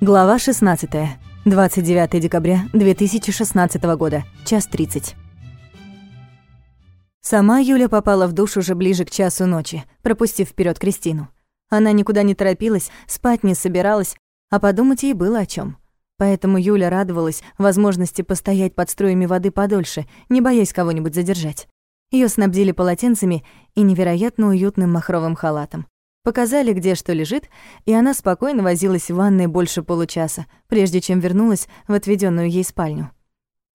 Глава 16. 29 декабря 2016 года. Час 30. Сама Юля попала в душ уже ближе к часу ночи, пропустив вперед Кристину. Она никуда не торопилась, спать не собиралась, а подумать ей было о чем. Поэтому Юля радовалась возможности постоять под струями воды подольше, не боясь кого-нибудь задержать. Ее снабдили полотенцами и невероятно уютным махровым халатом. Показали, где что лежит, и она спокойно возилась в ванной больше получаса, прежде чем вернулась в отведенную ей спальню.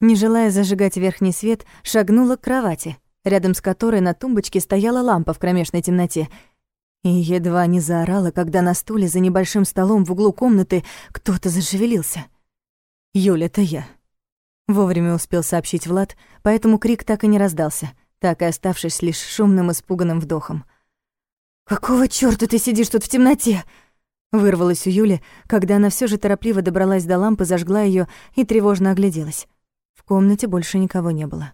Не желая зажигать верхний свет, шагнула к кровати, рядом с которой на тумбочке стояла лампа в кромешной темноте, и едва не заорала, когда на стуле за небольшим столом в углу комнаты кто-то зашевелился. «Юля, это я», — вовремя успел сообщить Влад, поэтому крик так и не раздался, так и оставшись лишь шумным испуганным вдохом — «Какого чёрта ты сидишь тут в темноте?» Вырвалась у Юли, когда она всё же торопливо добралась до лампы, зажгла её и тревожно огляделась. В комнате больше никого не было.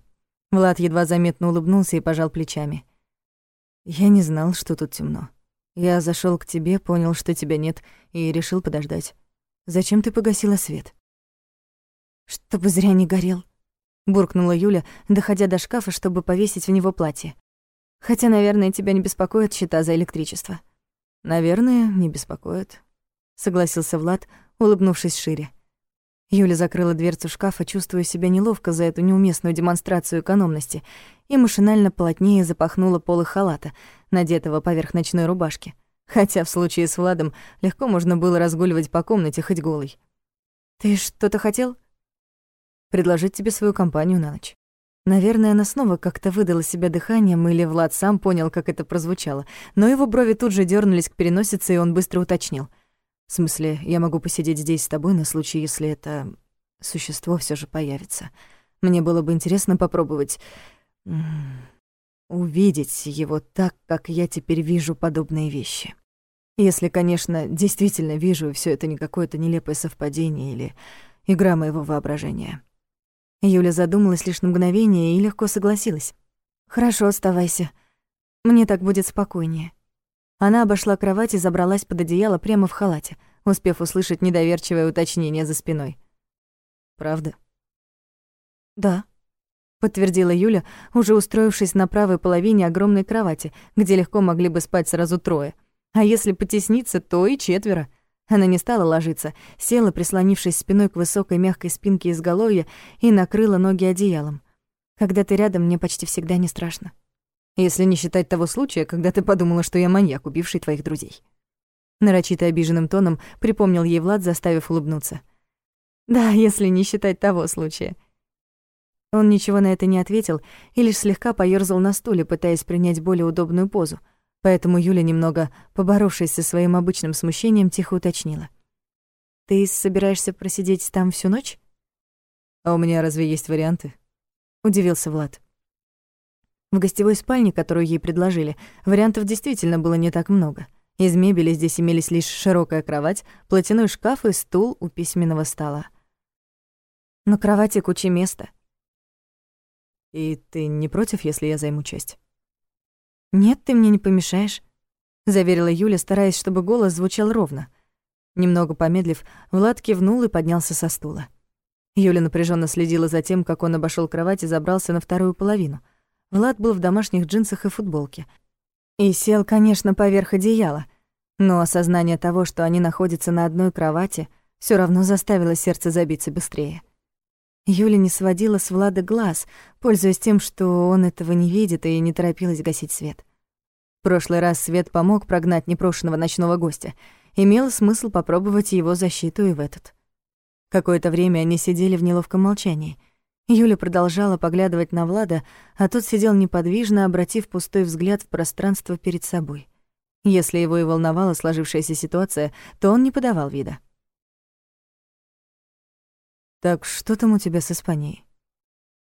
Влад едва заметно улыбнулся и пожал плечами. «Я не знал, что тут темно. Я зашёл к тебе, понял, что тебя нет, и решил подождать. Зачем ты погасила свет?» «Чтобы зря не горел», — буркнула Юля, доходя до шкафа, чтобы повесить в него платье. Хотя, наверное, тебя не беспокоят счета за электричество. Наверное, не беспокоит, согласился Влад, улыбнувшись шире. Юля закрыла дверцу шкафа, чувствуя себя неловко за эту неуместную демонстрацию экономности, и машинально плотнее запахнула полы халата, надетого поверх ночной рубашки. Хотя в случае с Владом легко можно было разгуливать по комнате хоть голой. «Ты что-то хотел?» «Предложить тебе свою компанию на ночь». Наверное, она снова как-то выдала себя дыханием, или Влад сам понял, как это прозвучало. Но его брови тут же дернулись к переносице, и он быстро уточнил. «В смысле, я могу посидеть здесь с тобой на случай, если это существо все же появится. Мне было бы интересно попробовать увидеть его так, как я теперь вижу подобные вещи. Если, конечно, действительно вижу, и всё это не какое-то нелепое совпадение или игра моего воображения». Юля задумалась лишь на мгновение и легко согласилась. «Хорошо, оставайся. Мне так будет спокойнее». Она обошла кровать и забралась под одеяло прямо в халате, успев услышать недоверчивое уточнение за спиной. «Правда?» «Да», — подтвердила Юля, уже устроившись на правой половине огромной кровати, где легко могли бы спать сразу трое. А если потесниться, то и четверо. Она не стала ложиться, села, прислонившись спиной к высокой мягкой спинке изголовья и накрыла ноги одеялом. Когда ты рядом, мне почти всегда не страшно. Если не считать того случая, когда ты подумала, что я маньяк, убивший твоих друзей. Нарочито обиженным тоном припомнил ей Влад, заставив улыбнуться. Да, если не считать того случая. Он ничего на это не ответил и лишь слегка поёрзал на стуле, пытаясь принять более удобную позу — Поэтому Юля, немного поборовшись со своим обычным смущением, тихо уточнила. «Ты собираешься просидеть там всю ночь?» «А у меня разве есть варианты?» — удивился Влад. В гостевой спальне, которую ей предложили, вариантов действительно было не так много. Из мебели здесь имелись лишь широкая кровать, платяной шкаф и стул у письменного стола. На кровати куча места. «И ты не против, если я займу часть?» «Нет, ты мне не помешаешь», — заверила Юля, стараясь, чтобы голос звучал ровно. Немного помедлив, Влад кивнул и поднялся со стула. Юля напряженно следила за тем, как он обошел кровать и забрался на вторую половину. Влад был в домашних джинсах и футболке. И сел, конечно, поверх одеяла, но осознание того, что они находятся на одной кровати, все равно заставило сердце забиться быстрее. Юля не сводила с Влада глаз, пользуясь тем, что он этого не видит, и не торопилась гасить свет. В прошлый раз свет помог прогнать непрошенного ночного гостя. Имело смысл попробовать его защиту и в этот. Какое-то время они сидели в неловком молчании. Юля продолжала поглядывать на Влада, а тот сидел неподвижно, обратив пустой взгляд в пространство перед собой. Если его и волновала сложившаяся ситуация, то он не подавал вида. «Так что там у тебя с Испанией?»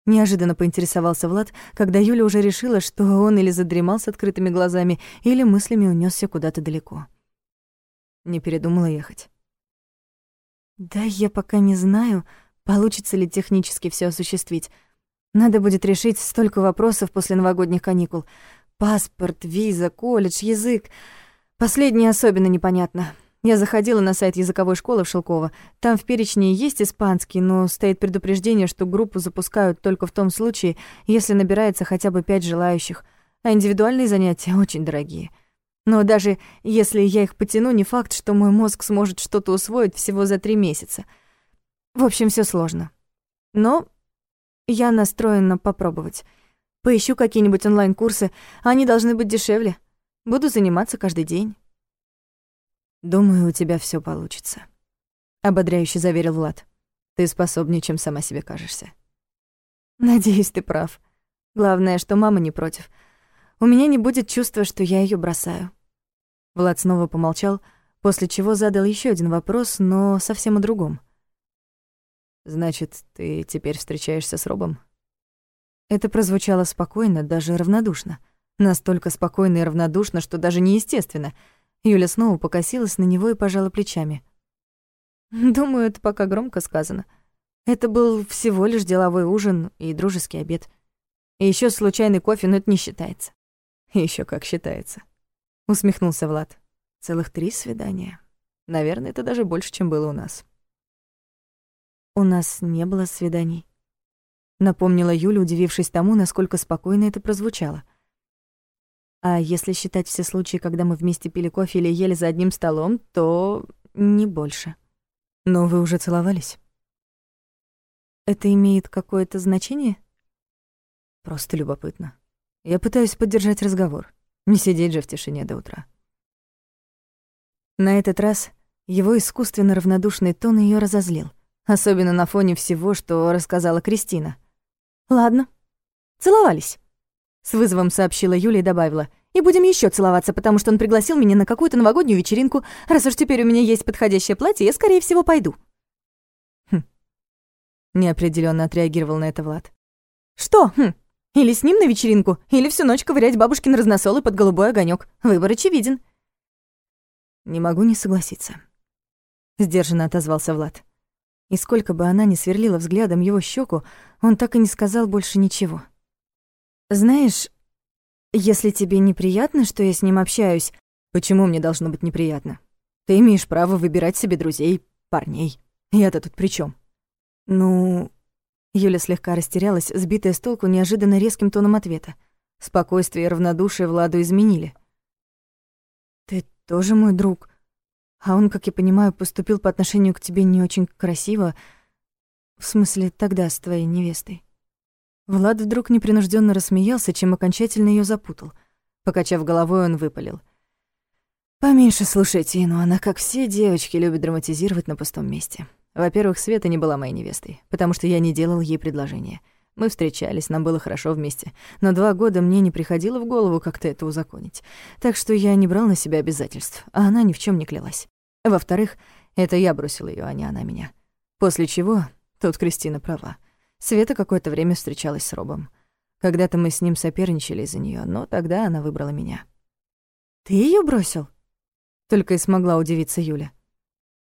Неожиданно поинтересовался Влад, когда Юля уже решила, что он или задремал с открытыми глазами, или мыслями унесся куда-то далеко. Не передумала ехать. «Да я пока не знаю, получится ли технически все осуществить. Надо будет решить столько вопросов после новогодних каникул. Паспорт, виза, колледж, язык. Последнее особенно непонятно. Я заходила на сайт языковой школы в Шелково. Там в перечне есть испанский, но стоит предупреждение, что группу запускают только в том случае, если набирается хотя бы пять желающих, а индивидуальные занятия очень дорогие. Но даже если я их потяну, не факт, что мой мозг сможет что-то усвоить всего за три месяца. В общем, все сложно. Но я настроена попробовать. Поищу какие-нибудь онлайн-курсы, они должны быть дешевле. Буду заниматься каждый день. Думаю, у тебя все получится, ободряюще заверил Влад. Ты способнее, чем сама себе кажешься. Надеюсь, ты прав. Главное, что мама не против. У меня не будет чувства, что я ее бросаю. Влад снова помолчал, после чего задал еще один вопрос, но совсем о другом. Значит, ты теперь встречаешься с Робом? Это прозвучало спокойно, даже равнодушно. Настолько спокойно и равнодушно, что даже неестественно. Юля снова покосилась на него и пожала плечами. «Думаю, это пока громко сказано. Это был всего лишь деловой ужин и дружеский обед. И еще случайный кофе, но это не считается». Еще как считается», — усмехнулся Влад. «Целых три свидания. Наверное, это даже больше, чем было у нас». «У нас не было свиданий», — напомнила Юля, удивившись тому, насколько спокойно это прозвучало. А если считать все случаи, когда мы вместе пили кофе или ели за одним столом, то не больше. Но вы уже целовались? Это имеет какое-то значение? Просто любопытно. Я пытаюсь поддержать разговор. Не сидеть же в тишине до утра. На этот раз его искусственно равнодушный тон ее разозлил, особенно на фоне всего, что рассказала Кристина. «Ладно, целовались». С вызовом сообщила Юля и добавила. «И будем еще целоваться, потому что он пригласил меня на какую-то новогоднюю вечеринку. Раз уж теперь у меня есть подходящее платье, я, скорее всего, пойду». Хм. Неопределенно отреагировал на это Влад. «Что? Хм. Или с ним на вечеринку, или всю ночь ковырять бабушкин разносолы под голубой огонек. Выбор очевиден». «Не могу не согласиться», — сдержанно отозвался Влад. И сколько бы она ни сверлила взглядом его щеку, он так и не сказал больше ничего. Знаешь, если тебе неприятно, что я с ним общаюсь, почему мне должно быть неприятно? Ты имеешь право выбирать себе друзей, парней. Я-то тут при чем? Ну, Юля слегка растерялась, сбитая с толку неожиданно резким тоном ответа. Спокойствие и равнодушие Владу изменили. Ты тоже мой друг. А он, как я понимаю, поступил по отношению к тебе не очень красиво. В смысле, тогда с твоей невестой. Влад вдруг непринужденно рассмеялся, чем окончательно ее запутал. Покачав головой, он выпалил. «Поменьше слушайте Ину, она, как все девочки, любит драматизировать на пустом месте. Во-первых, Света не была моей невестой, потому что я не делал ей предложения. Мы встречались, нам было хорошо вместе, но два года мне не приходило в голову как-то это узаконить. Так что я не брал на себя обязательств, а она ни в чем не клялась. Во-вторых, это я бросил ее, а не она меня. После чего, тут Кристина права, Света какое-то время встречалась с Робом. Когда-то мы с ним соперничали из-за нее, но тогда она выбрала меня. «Ты ее бросил?» Только и смогла удивиться Юля.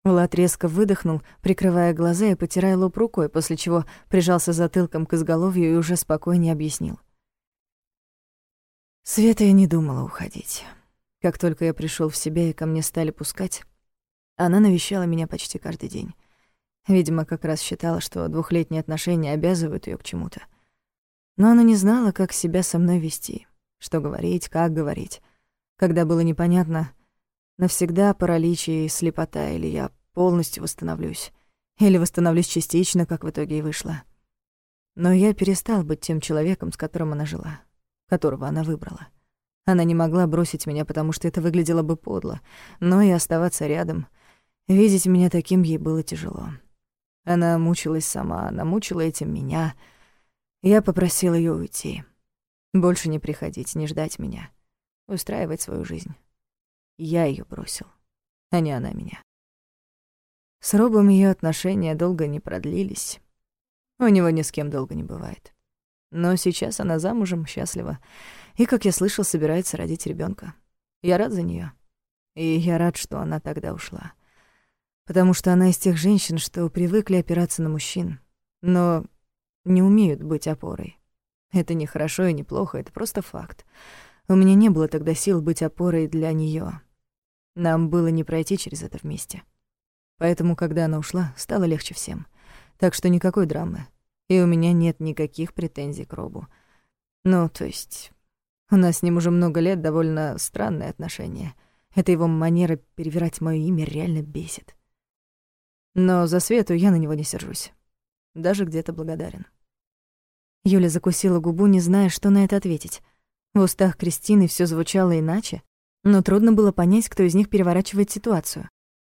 Влад резко выдохнул, прикрывая глаза и потирая лоб рукой, после чего прижался затылком к изголовью и уже спокойнее объяснил. Света я не думала уходить. Как только я пришел в себя и ко мне стали пускать, она навещала меня почти каждый день. Видимо, как раз считала, что двухлетние отношения обязывают ее к чему-то. Но она не знала, как себя со мной вести, что говорить, как говорить. Когда было непонятно, навсегда паралич и слепота, или я полностью восстановлюсь, или восстановлюсь частично, как в итоге и вышло. Но я перестал быть тем человеком, с которым она жила, которого она выбрала. Она не могла бросить меня, потому что это выглядело бы подло, но и оставаться рядом, видеть меня таким ей было тяжело. Она мучилась сама, она мучила этим меня. Я попросил ее уйти. Больше не приходить, не ждать меня. Устраивать свою жизнь. Я ее бросил, а не она меня. С Робом ее отношения долго не продлились. У него ни с кем долго не бывает. Но сейчас она замужем, счастлива. И, как я слышал, собирается родить ребенка. Я рад за нее. И я рад, что она тогда ушла потому что она из тех женщин, что привыкли опираться на мужчин, но не умеют быть опорой. Это не хорошо и не плохо, это просто факт. У меня не было тогда сил быть опорой для нее. Нам было не пройти через это вместе. Поэтому, когда она ушла, стало легче всем. Так что никакой драмы. И у меня нет никаких претензий к Робу. Ну, то есть, у нас с ним уже много лет довольно странные отношения. Это его манера перевирать моё имя реально бесит. Но за Свету я на него не сержусь. Даже где-то благодарен. Юля закусила губу, не зная, что на это ответить. В устах Кристины все звучало иначе, но трудно было понять, кто из них переворачивает ситуацию.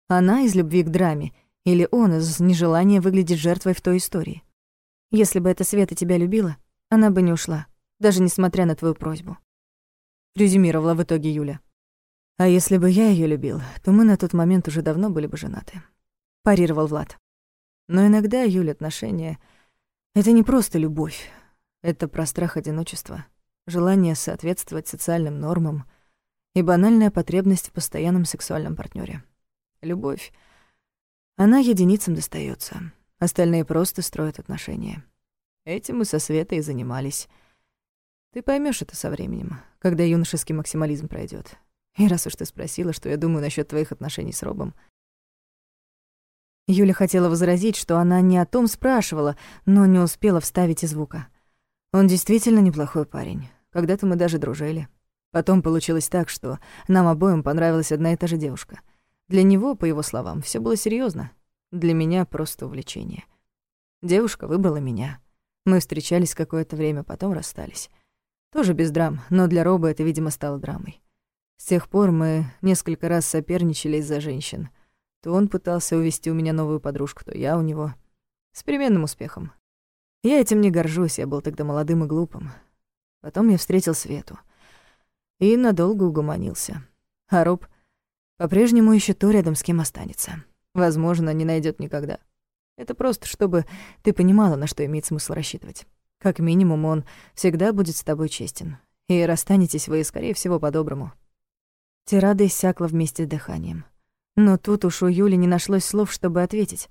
Она из любви к драме или он из нежелания выглядеть жертвой в той истории. Если бы эта Света тебя любила, она бы не ушла, даже несмотря на твою просьбу. Резюмировала в итоге Юля. А если бы я ее любил, то мы на тот момент уже давно были бы женаты. Парировал Влад. Но иногда, Юля, отношения — это не просто любовь. Это про страх одиночества, желание соответствовать социальным нормам и банальная потребность в постоянном сексуальном партнере. Любовь, она единицам достается, остальные просто строят отношения. Этим мы со Светой и занимались. Ты поймешь это со временем, когда юношеский максимализм пройдет. И раз уж ты спросила, что я думаю насчет твоих отношений с Робом. Юля хотела возразить, что она не о том спрашивала, но не успела вставить и звука. Он действительно неплохой парень. Когда-то мы даже дружили. Потом получилось так, что нам обоим понравилась одна и та же девушка. Для него, по его словам, все было серьезно. Для меня просто увлечение. Девушка выбрала меня. Мы встречались какое-то время, потом расстались. Тоже без драм, но для Роба это, видимо, стало драмой. С тех пор мы несколько раз соперничали из-за женщин. То он пытался увести у меня новую подружку, то я у него. С переменным успехом. Я этим не горжусь, я был тогда молодым и глупым. Потом я встретил Свету. И надолго угомонился. А Роб по-прежнему еще то рядом с кем останется. Возможно, не найдет никогда. Это просто, чтобы ты понимала, на что имеет смысл рассчитывать. Как минимум, он всегда будет с тобой честен. И расстанетесь вы, скорее всего, по-доброму. Тирада иссякла вместе с дыханием. Но тут уж у Юли не нашлось слов, чтобы ответить.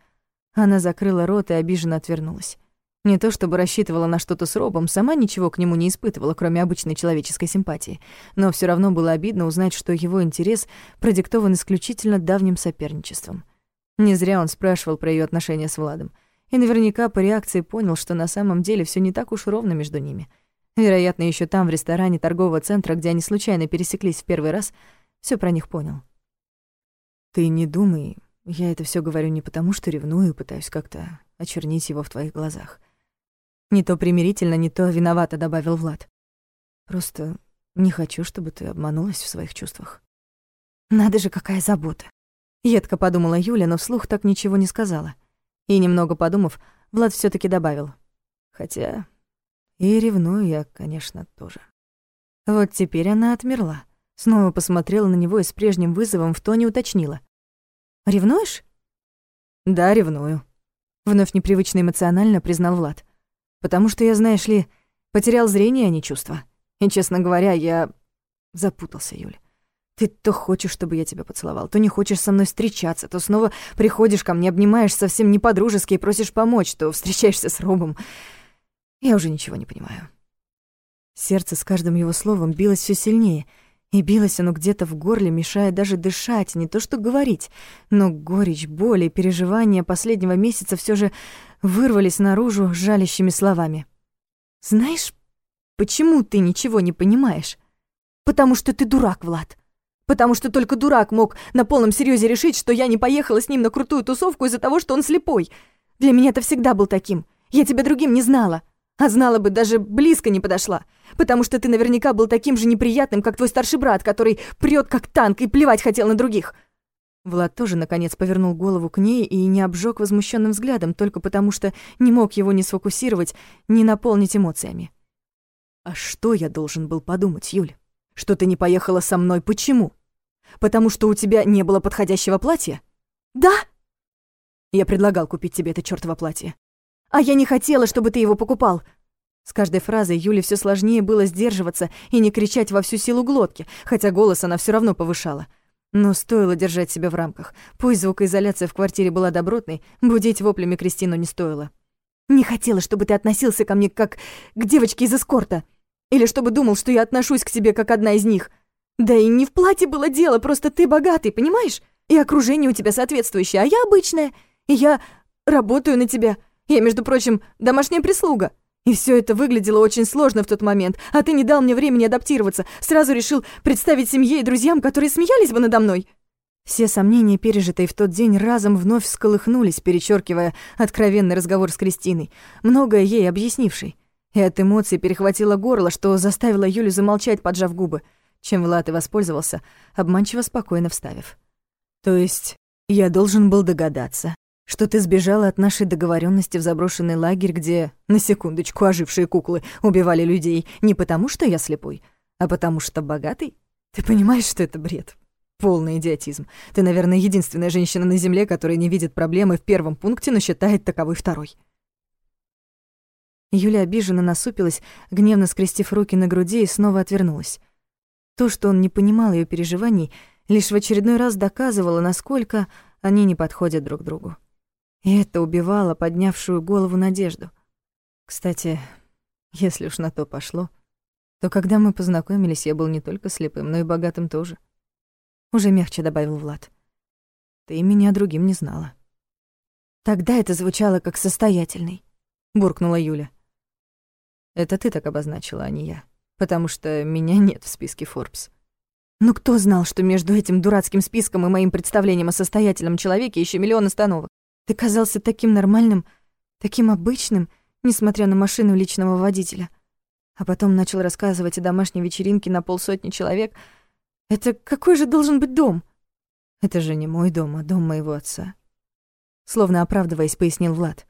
Она закрыла рот и обиженно отвернулась. Не то чтобы рассчитывала на что-то с Робом, сама ничего к нему не испытывала, кроме обычной человеческой симпатии. Но все равно было обидно узнать, что его интерес продиктован исключительно давним соперничеством. Не зря он спрашивал про ее отношения с Владом. И наверняка по реакции понял, что на самом деле все не так уж ровно между ними. Вероятно, еще там, в ресторане торгового центра, где они случайно пересеклись в первый раз, все про них понял. «Ты не думай, я это все говорю не потому, что ревную и пытаюсь как-то очернить его в твоих глазах. Не то примирительно, не то виновато, добавил Влад. Просто не хочу, чтобы ты обманулась в своих чувствах. Надо же, какая забота. Едко подумала Юля, но вслух так ничего не сказала. И немного подумав, Влад все таки добавил. Хотя и ревную я, конечно, тоже. Вот теперь она отмерла. Снова посмотрела на него и с прежним вызовом в тоне уточнила. «Ревнуешь?» «Да, ревную», — вновь непривычно эмоционально признал Влад. Потому что я, знаешь ли, потерял зрение, а не чувства. И, честно говоря, я запутался, Юля. Ты то хочешь, чтобы я тебя поцеловал, то не хочешь со мной встречаться, то снова приходишь ко мне, обнимаешь совсем не по-дружески и просишь помочь, то встречаешься с Робом. Я уже ничего не понимаю. Сердце с каждым его словом билось все сильнее, и билось оно где-то в горле, мешая даже дышать, не то что говорить. Но горечь, боль и переживания последнего месяца все же вырвались наружу жалящими словами. «Знаешь, почему ты ничего не понимаешь? Потому что ты дурак, Влад. Потому что только дурак мог на полном серьезе решить, что я не поехала с ним на крутую тусовку из-за того, что он слепой. Для меня ты всегда был таким. Я тебя другим не знала. А знала бы, даже близко не подошла. Потому что ты наверняка был таким же неприятным, как твой старший брат, который прет как танк и плевать хотел на других. Влад тоже, наконец, повернул голову к ней и не обжег возмущенным взглядом, только потому что не мог его ни сфокусировать, ни наполнить эмоциями. «А что я должен был подумать, Юль? Что ты не поехала со мной? Почему? Потому что у тебя не было подходящего платья?» «Да!» «Я предлагал купить тебе это чёртово платье». «А я не хотела, чтобы ты его покупал!» С каждой фразой Юле все сложнее было сдерживаться и не кричать во всю силу глотки, хотя голос она все равно повышала — но стоило держать себя в рамках. Пусть звукоизоляция в квартире была добротной, будить воплями Кристину не стоило. «Не хотела, чтобы ты относился ко мне как к девочке из эскорта. Или чтобы думал, что я отношусь к тебе как одна из них. Да и не в платье было дело, просто ты богатый, понимаешь? И окружение у тебя соответствующее, а я обычная. И я работаю на тебя. Я, между прочим, домашняя прислуга. И все это выглядело очень сложно в тот момент, а ты не дал мне времени адаптироваться. Сразу решил представить семье и друзьям, которые смеялись бы надо мной. Все сомнения, пережитые в тот день, разом вновь всколыхнулись, перечеркивая откровенный разговор с Кристиной, многое ей объяснившей. И от эмоций перехватило горло, что заставило Юлю замолчать, поджав губы, чем Влад и воспользовался, обманчиво спокойно вставив. «То есть я должен был догадаться, что ты сбежала от нашей договоренности в заброшенный лагерь, где, на секундочку, ожившие куклы убивали людей не потому, что я слепой, а потому что богатый? Ты понимаешь, что это бред?» Полный идиотизм. Ты, наверное, единственная женщина на Земле, которая не видит проблемы в первом пункте, но считает таковой второй. Юля обиженно насупилась, гневно скрестив руки на груди и снова отвернулась. То, что он не понимал ее переживаний, лишь в очередной раз доказывало, насколько они не подходят друг другу. И это убивало поднявшую голову надежду. Кстати, если уж на то пошло, то когда мы познакомились, я был не только слепым, но и богатым тоже. Уже мягче добавил Влад. Ты меня другим не знала. Тогда это звучало как состоятельный, буркнула Юля. Это ты так обозначила, а не я. Потому что меня нет в списке Forbes. Ну кто знал, что между этим дурацким списком и моим представлением о состоятельном человеке еще миллион остановок? Ты казался таким нормальным, таким обычным, несмотря на машину личного водителя. А потом начал рассказывать о домашней вечеринке на полсотни человек — это какой же должен быть дом? Это же не мой дом, а дом моего отца. Словно оправдываясь, пояснил Влад.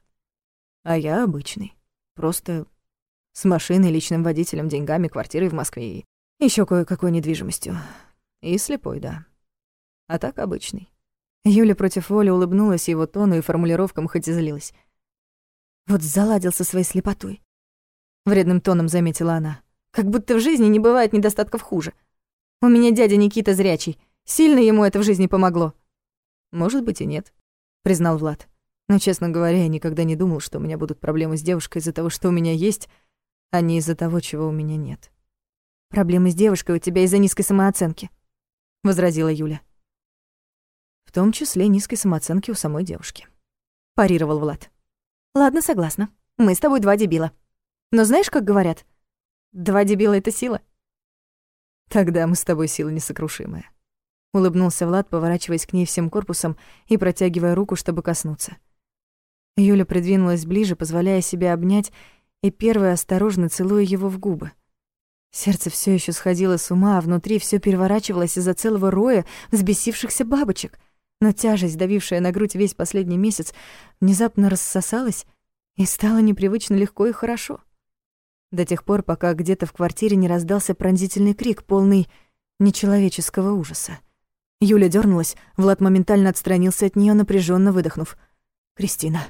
А я обычный. Просто с машиной, личным водителем, деньгами, квартирой в Москве и еще кое-какой недвижимостью. И слепой, да. А так обычный. Юля против воли улыбнулась его тону и формулировкам, хоть и злилась. Вот заладил со своей слепотой. Вредным тоном заметила она. Как будто в жизни не бывает недостатков хуже. У меня дядя Никита зрячий. Сильно ему это в жизни помогло». «Может быть и нет», — признал Влад. «Но, честно говоря, я никогда не думал, что у меня будут проблемы с девушкой из-за того, что у меня есть, а не из-за того, чего у меня нет». «Проблемы с девушкой у тебя из-за низкой самооценки», — возразила Юля. «В том числе низкой самооценки у самой девушки», — парировал Влад. «Ладно, согласна. Мы с тобой два дебила. Но знаешь, как говорят? Два дебила — это сила». Тогда мы с тобой сила несокрушимая. Улыбнулся Влад, поворачиваясь к ней всем корпусом и протягивая руку, чтобы коснуться. Юля придвинулась ближе, позволяя себе обнять, и первая осторожно целуя его в губы. Сердце все еще сходило с ума, а внутри все переворачивалось из-за целого роя взбесившихся бабочек. Но тяжесть, давившая на грудь весь последний месяц, внезапно рассосалась и стало непривычно легко и хорошо до тех пор, пока где-то в квартире не раздался пронзительный крик, полный нечеловеческого ужаса. Юля дернулась, Влад моментально отстранился от нее, напряженно выдохнув. «Кристина»,